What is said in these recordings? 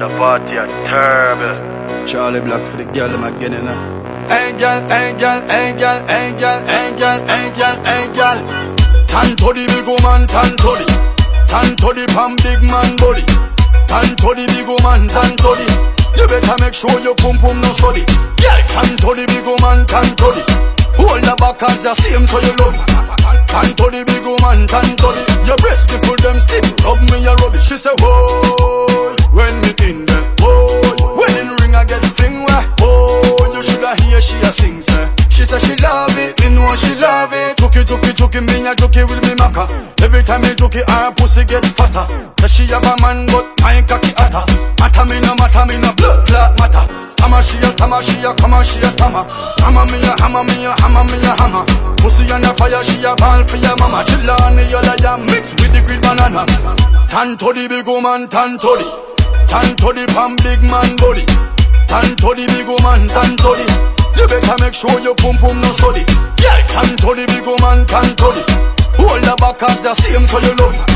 The party are terrible. Charly Black for the girl, hey girl, hey girl, hey girl, hey girl, hey girl. Tan to the big woman, tan to the, tan to the pam big man body. Tan to the big woman, tan to the. You better make sure your pum pum no study. Girl, tan to the big woman, tan to the. Hold the back as the same so you love it. Tan to the big woman, tan to the. Your breast people them stiff, rub me your rubbish. She say, whoa, shoulda hear she a sing say. She say she love it, me know she love it. Chucky, chucky, chucky, me a chucky with me maca. Every time me chucky, her pussy get fatter. Say she have a man, but my cocky hotter. Matter me no matter, me no blood clot matter. Stammer she a stammer, she a come she a stammer. Hammer me a hammer, me a hammer, me a hammer. Pussy on the fire, she a ball for your mama. Chill on the yellow ya mix with the green banana. Tan to big woman, tan to tan to the pam big man body. Tan to the big woman, tan to the. You better make sure your pum pum no study. Yeah, tan to the big woman, tan to the. Hold the back as the same so you love it.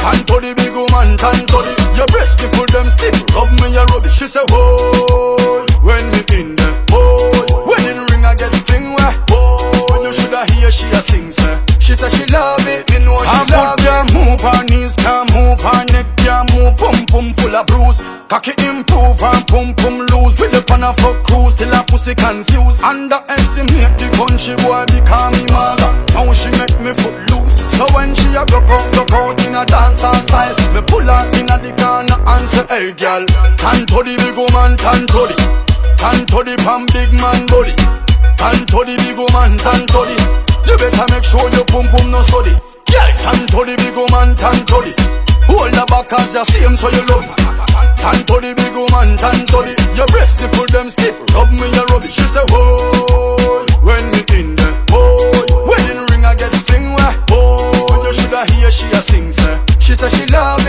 Tan to the big woman, tan to the. Your breast people them stiff, rub me your rubbish. She say, whoa, when me in there, whoa, when in ring I get fling where, whoa, you shoulda hear she a sing say. She say she love it, me know she love it. Can't move her knees, can't move her neck, can't move pum pum full of bruise. Cocky improve and pum pum lose. With the pan a fuck cruise till her pussy confused. Underestimate the country boy become me mother. Now she make me foot loose. So when she a broke out, broke out in a dancer style, me pull her in a the corner and say, Hey girl, tan to the big woman, tan to the, tan to the pam big man body, tan to the big woman, tan to the. You better make sure your pum pum no study. Girl, tan to the big woman, tan to the. Hold the back as the same so you love it. Tantoli, big woman, Tantoli. Your breast tipple them stiff. Rub me your rub. She say, oh, when me in the, oh, wedding ring I get the thing where, oh, you shoulda hear she a sing say. She say she love.